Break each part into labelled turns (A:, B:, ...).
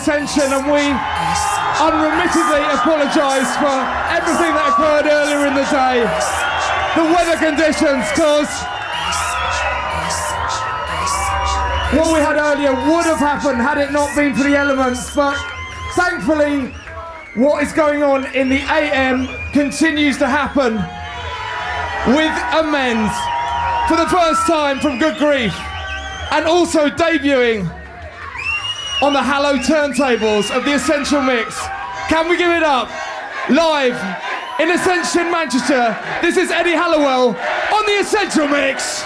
A: is Radio 1. We're in Ascension and we unremittedly apologise for everything that occurred earlier in the day. The weather conditions, because what we had earlier would have happened had it not been for the elements, but thankfully, what is going on in the AM continues to happen with amends for the first time from Good Grief and also debuting on the Hallow turntables of the Essential Mix. Can we give it up? Live in Ascension, Manchester. This is Eddie Halliwell on the Essential Mix.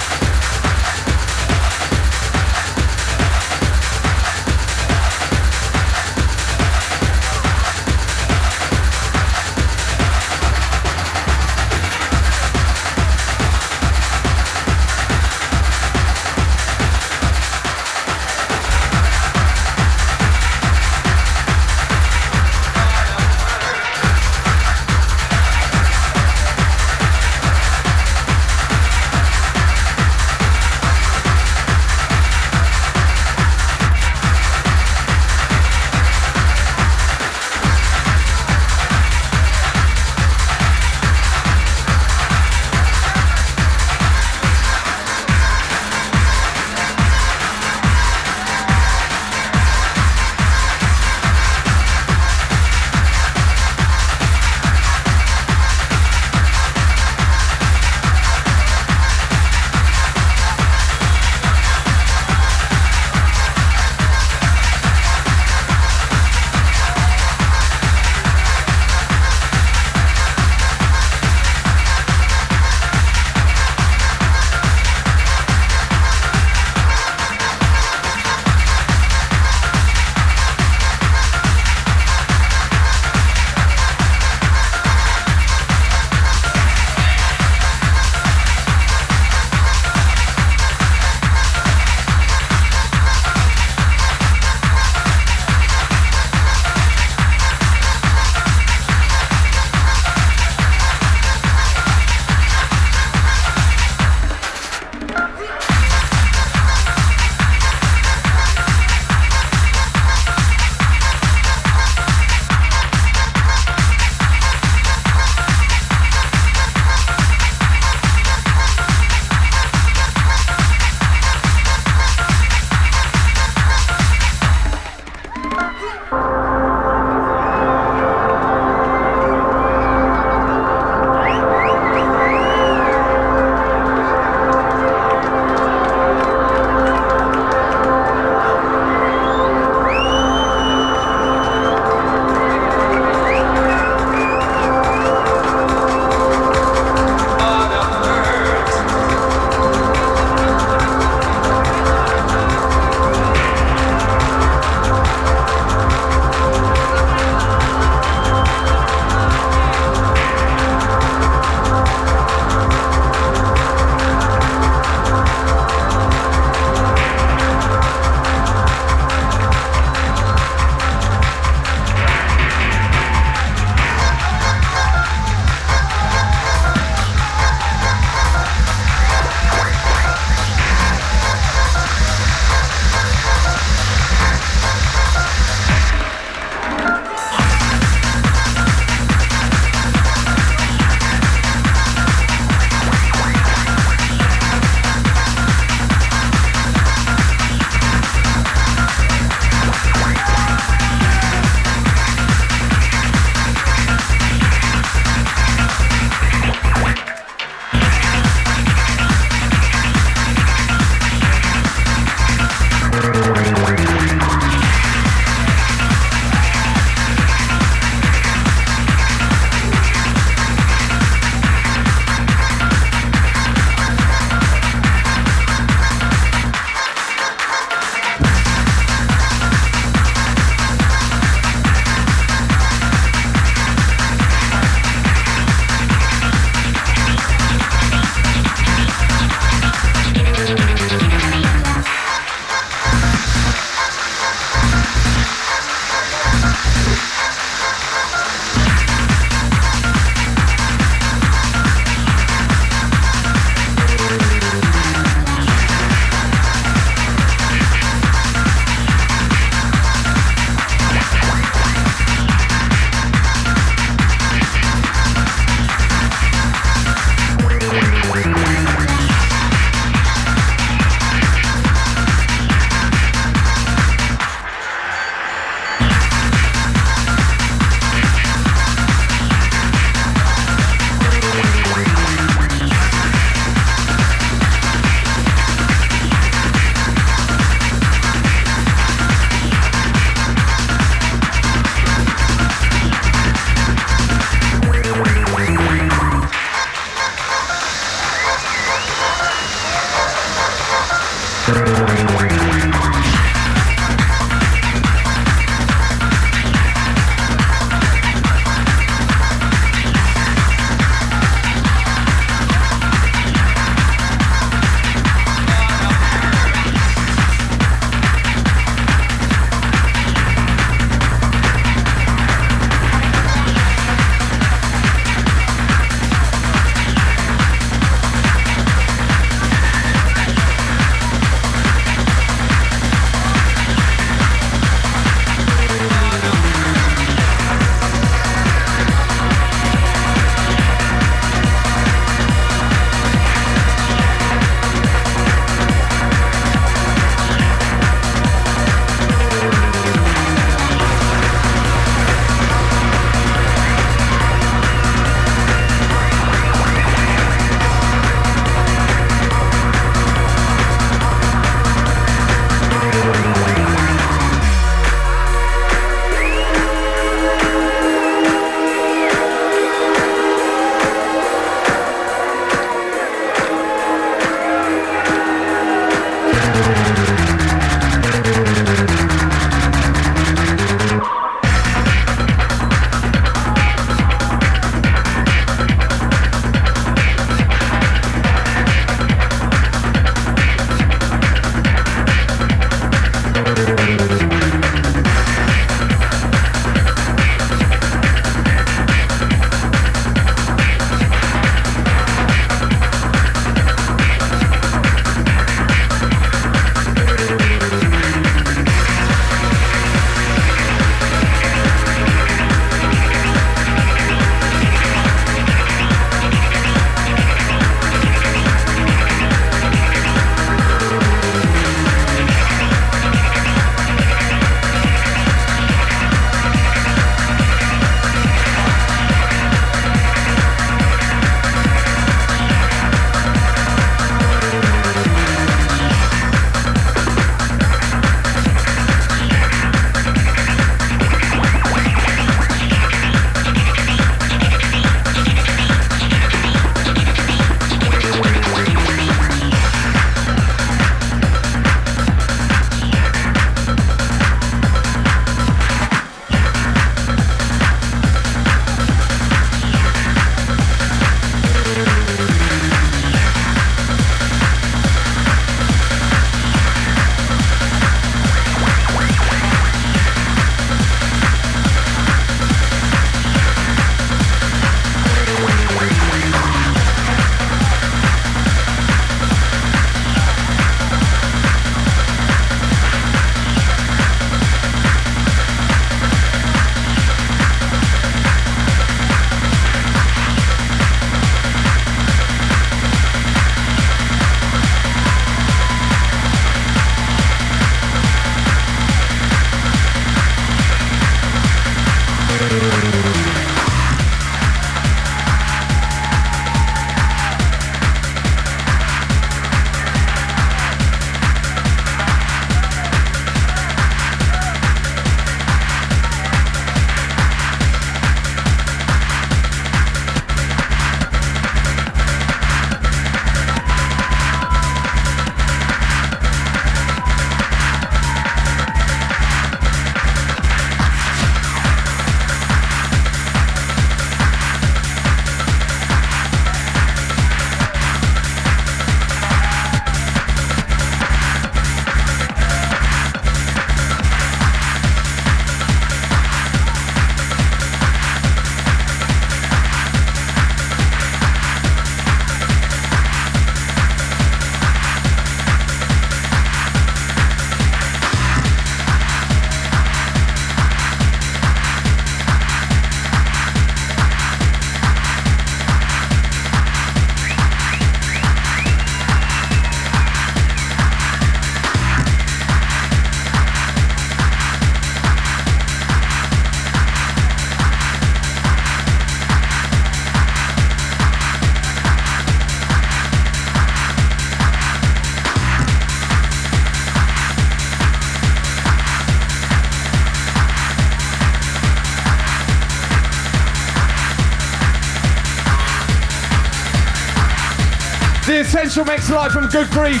A: Essential Mix live from Good Grief.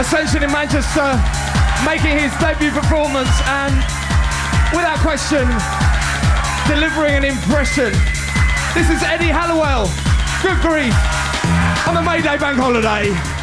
A: Ascension in Manchester, making his debut performance and, without question, delivering an impression. This is Eddie Halliwell, Good Grief, on the May Day Bank Holiday.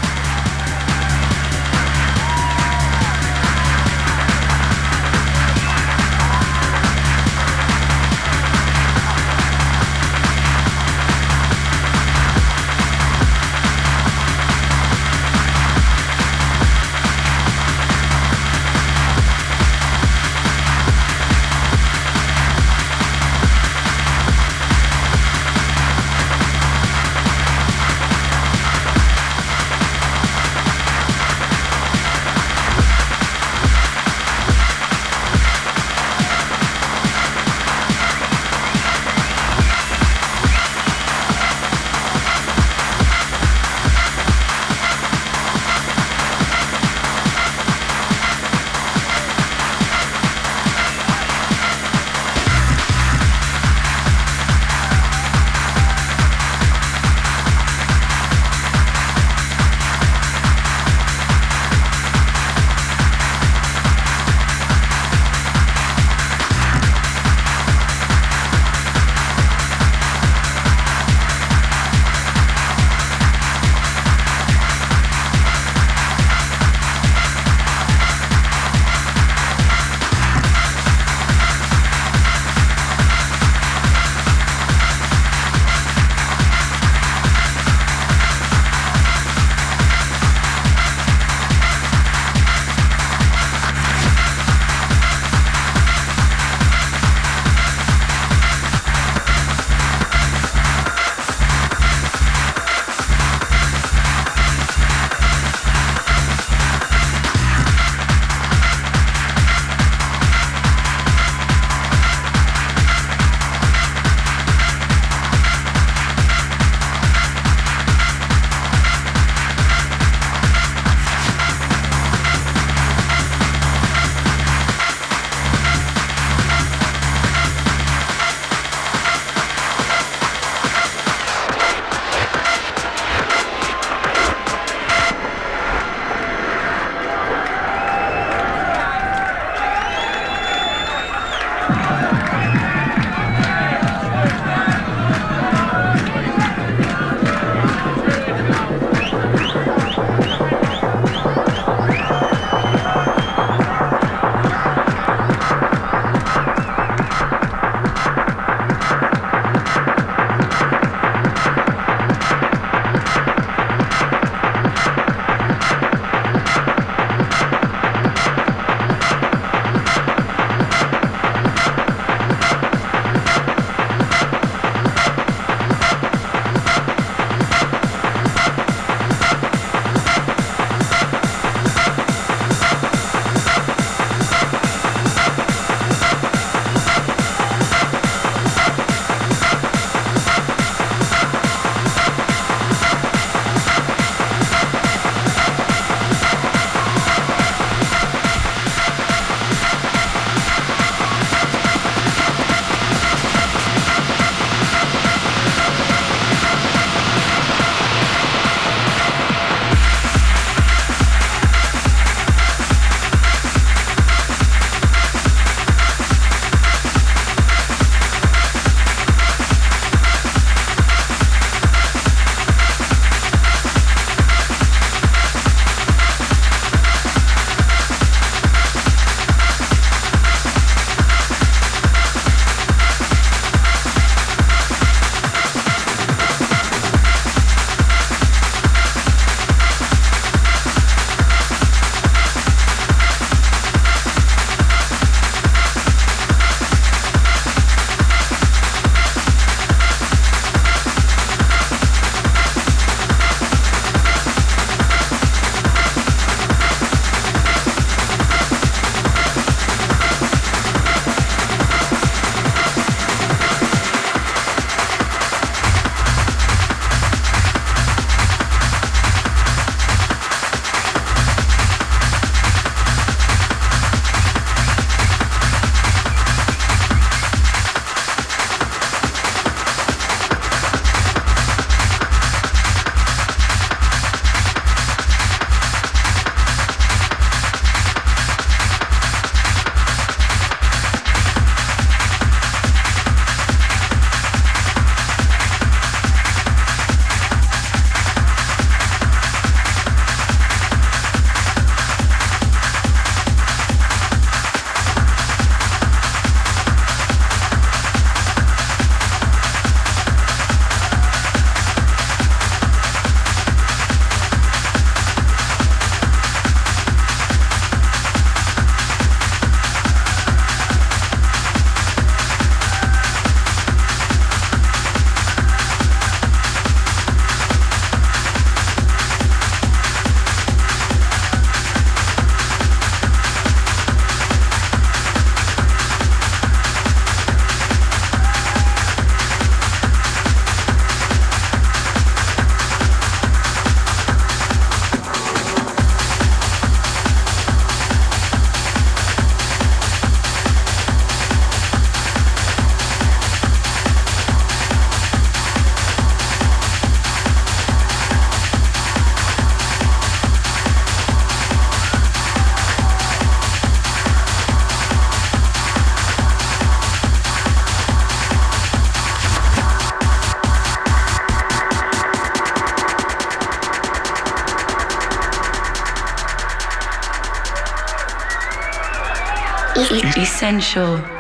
B: Essential.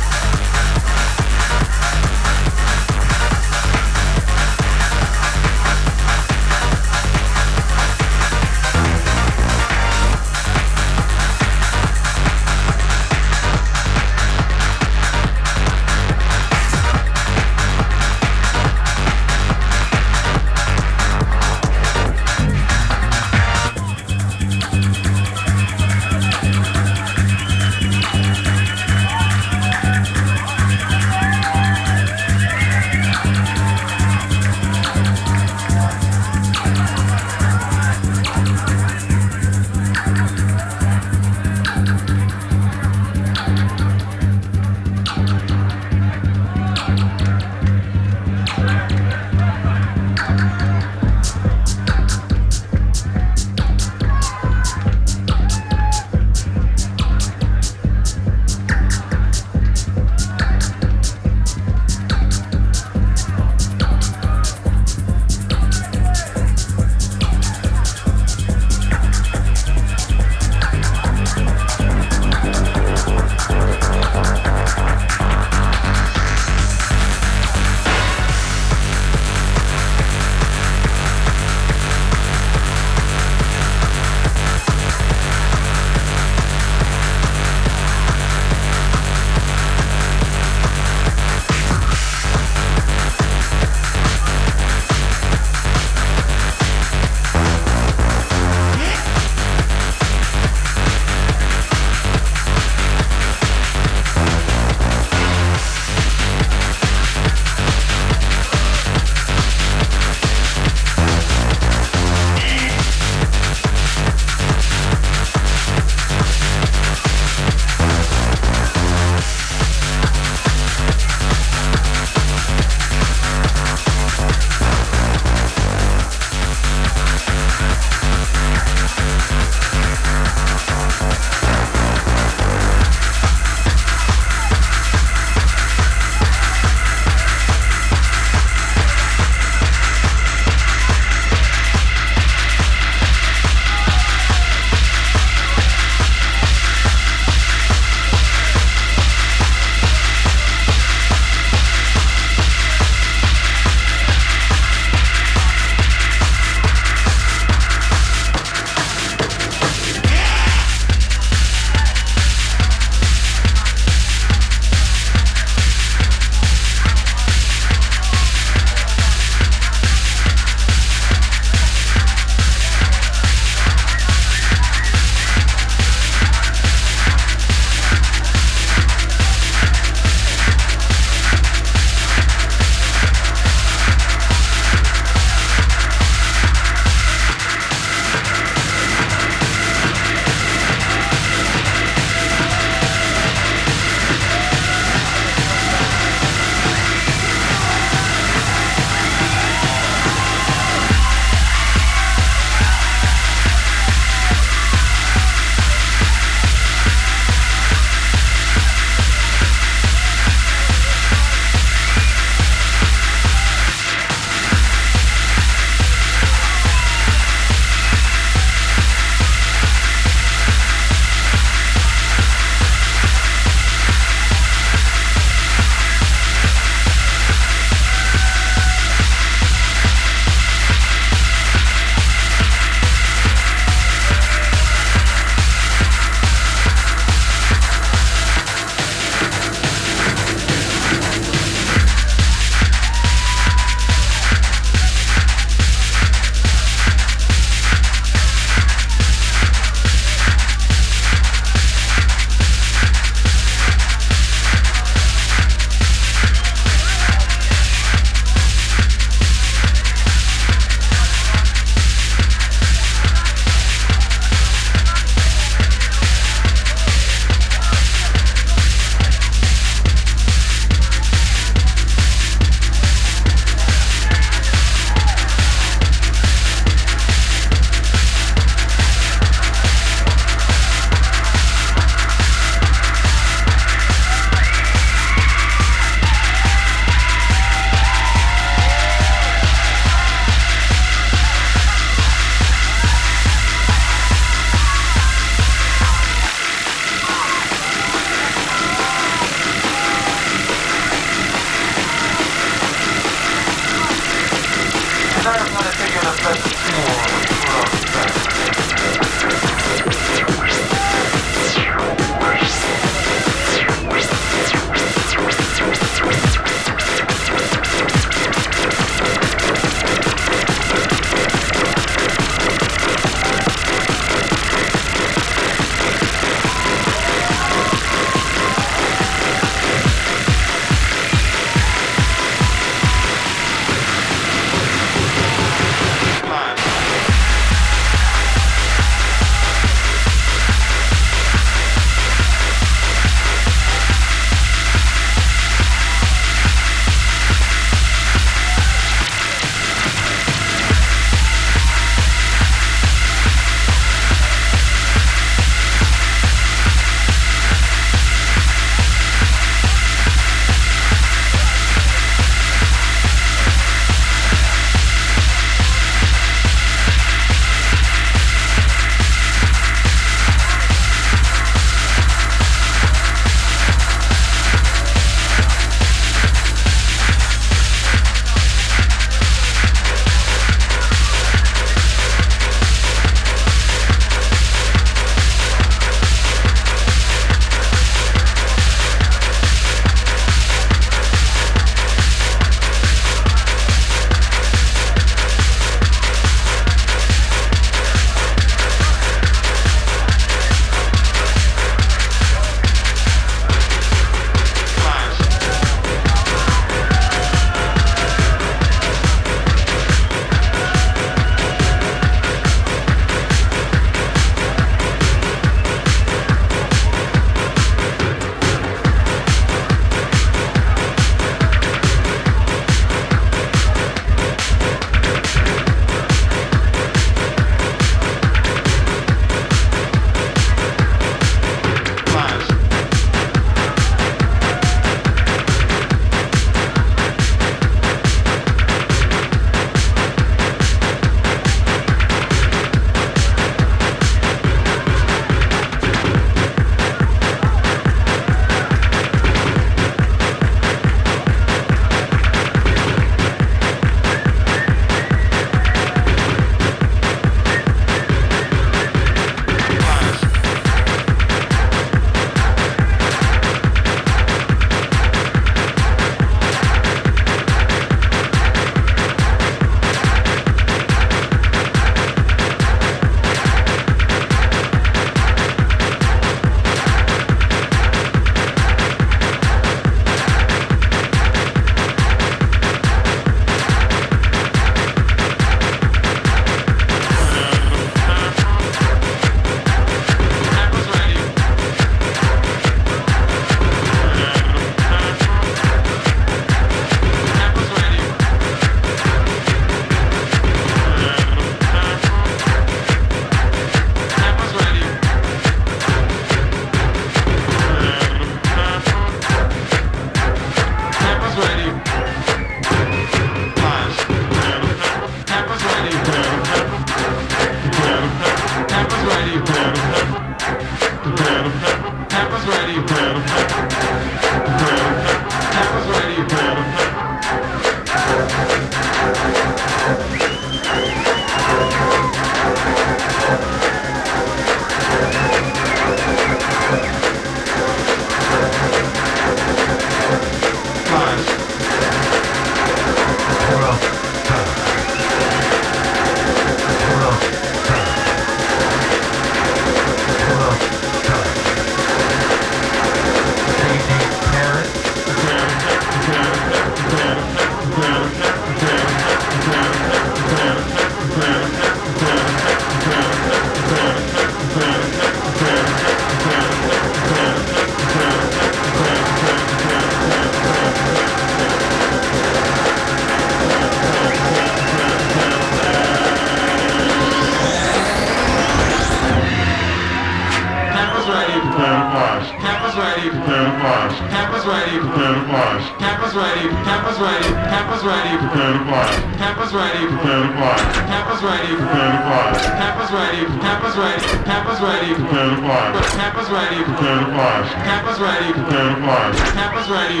C: Campus ready. Potato fire. Campus ready. Potato fire. Campus ready. Potato fire. Campus ready.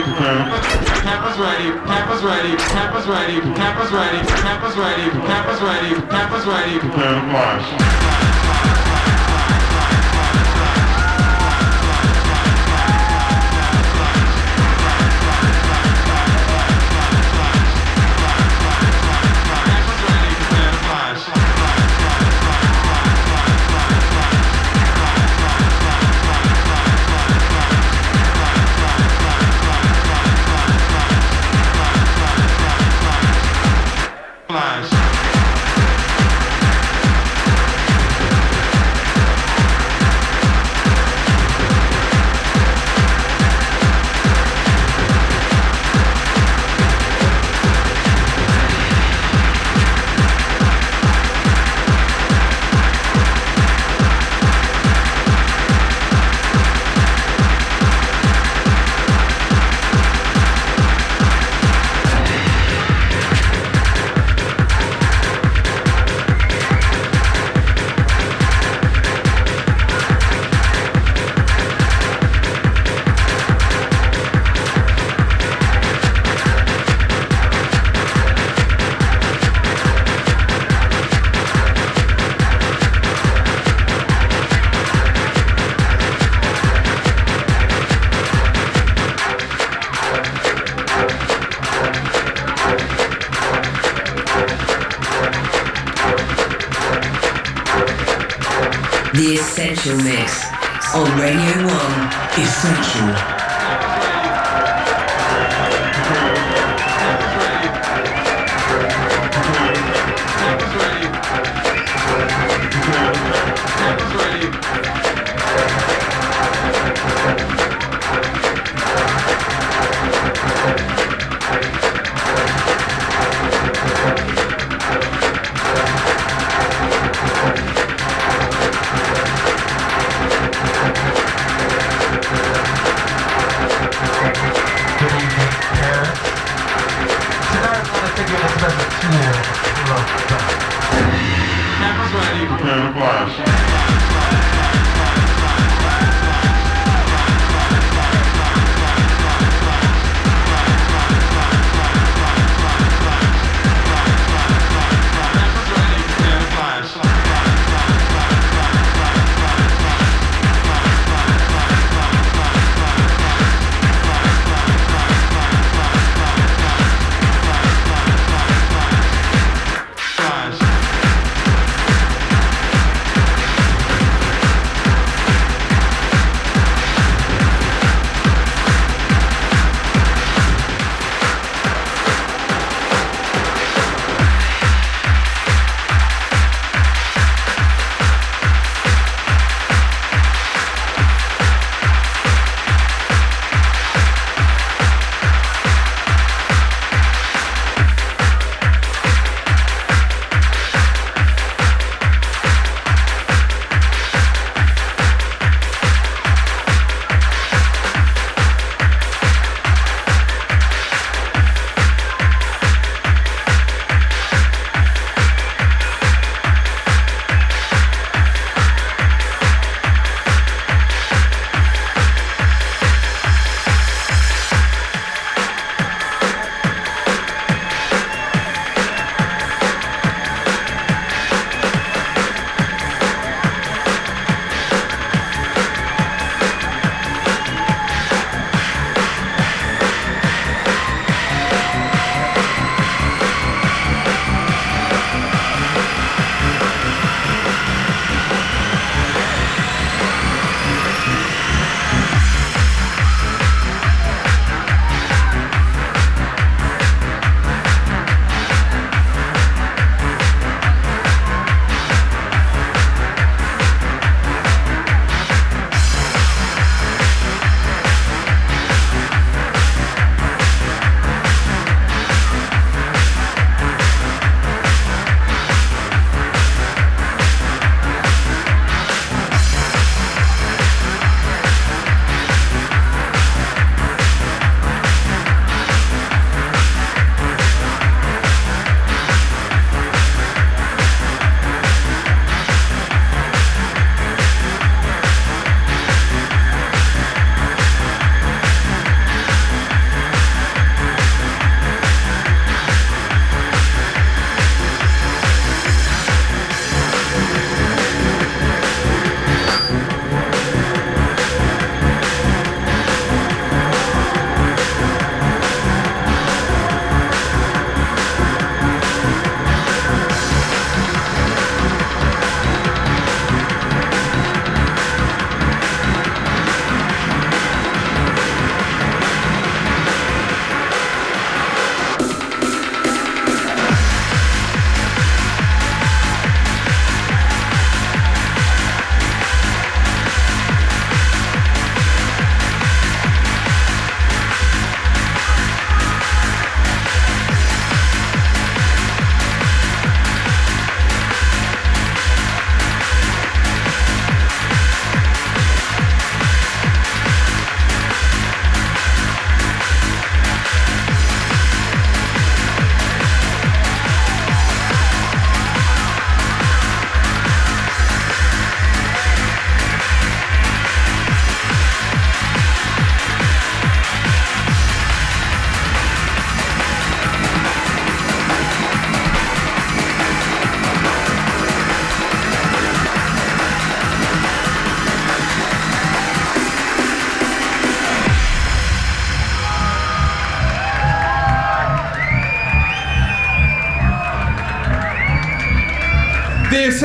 C: Campus ready. Campus ready. Campus ready. Campus ready. Campus ready. Campus ready. Campus ready. Potato fire.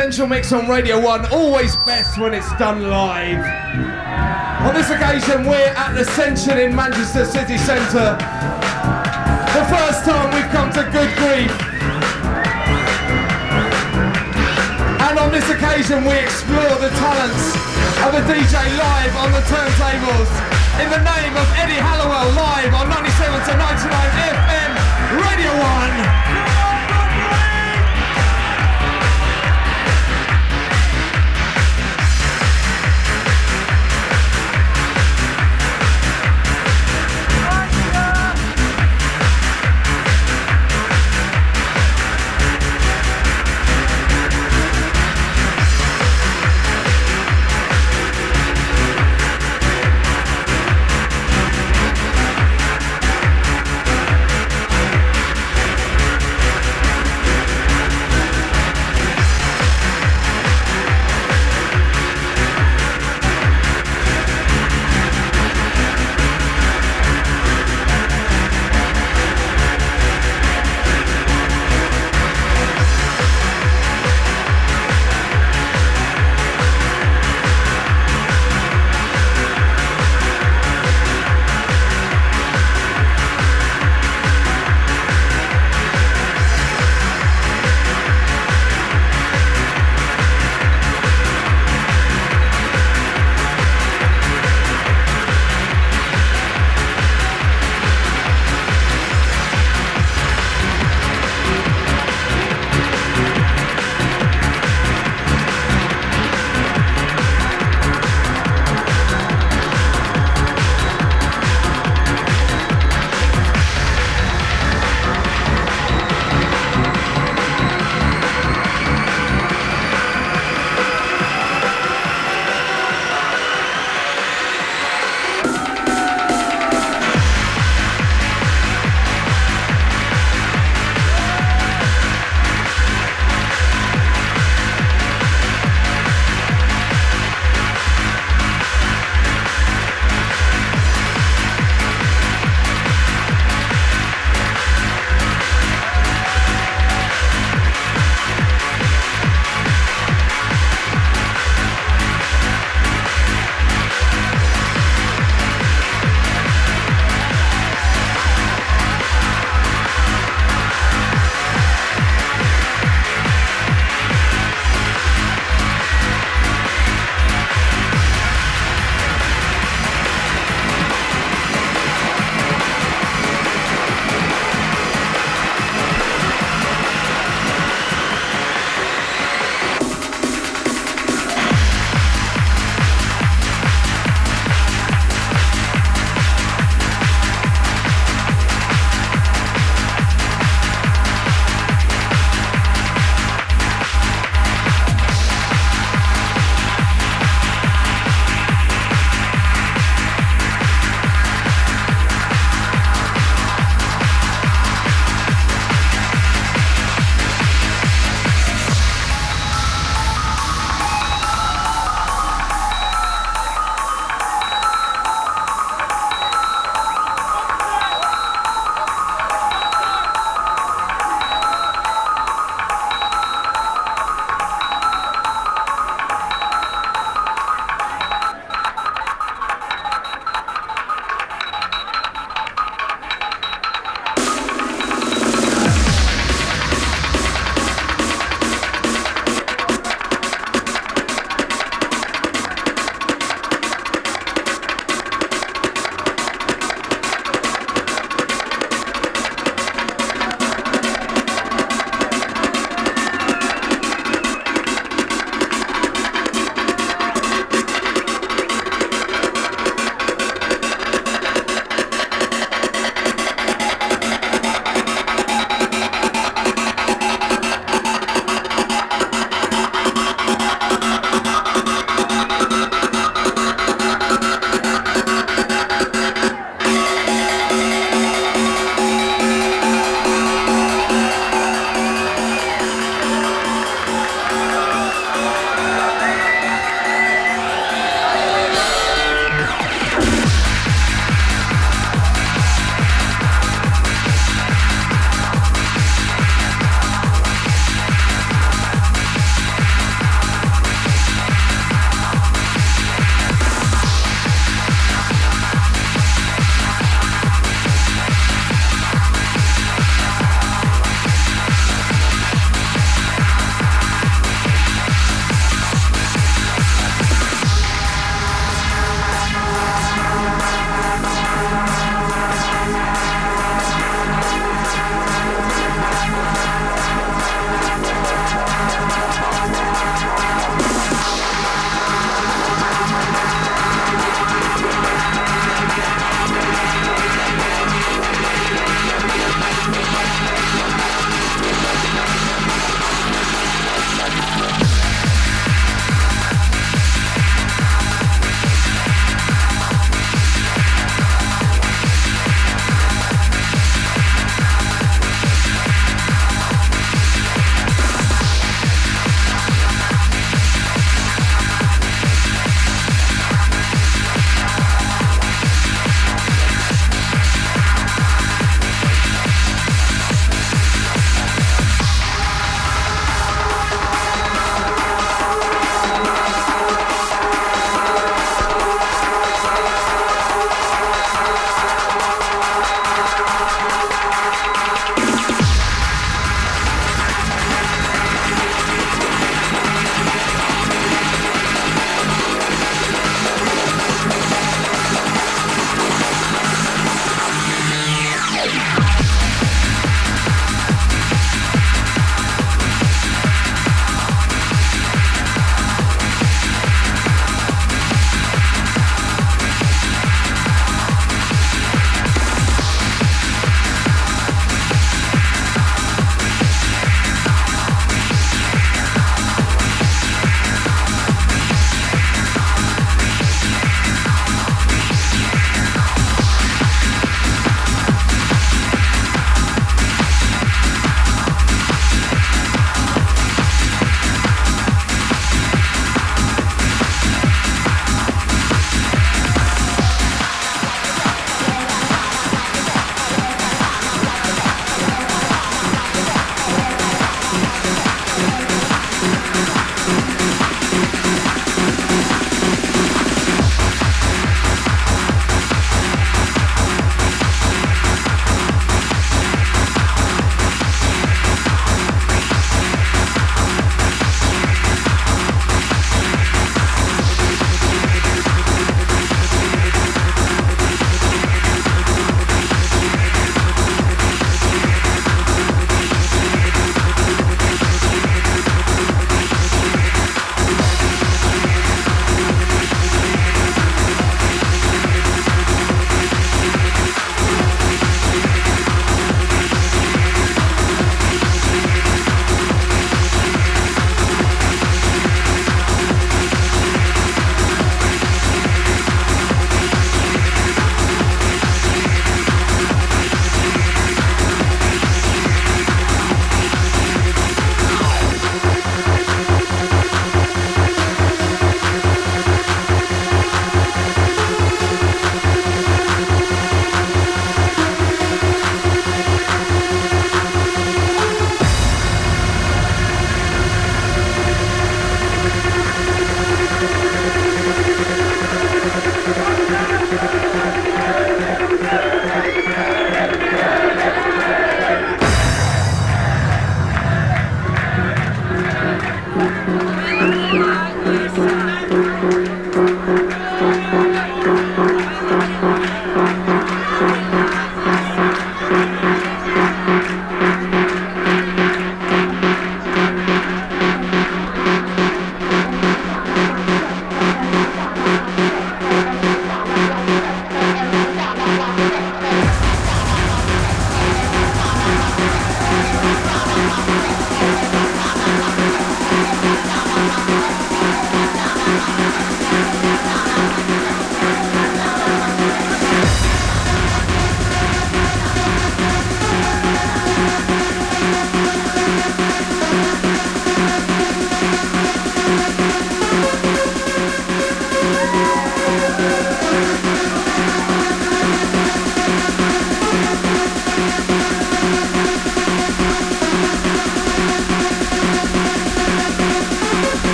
A: Essential Mix on Radio 1, always best when it's done live. On this occasion, we're at the Ascension in Manchester City Centre. The first time we've come to Good Grief. And on this occasion, we explore the talents of a DJ live on the turntables. In the name of Eddie Halliwell, live on 97 to 99 FM, Radio 1.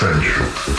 D: Essential.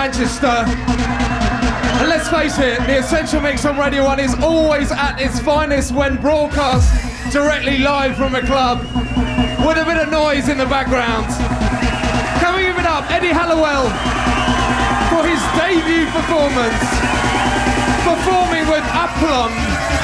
A: Manchester. And let's face it, the Essential Mix on Radio 1 is always at its finest when broadcast directly live from a club with a bit of noise in the background. Can we give it up, Eddie Halliwell, for his debut performance, performing with aplomb.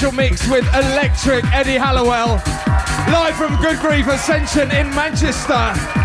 A: 1's Essential Mix with Electric Eddie Halliwell. Live from Good Grief Ascension in Manchester.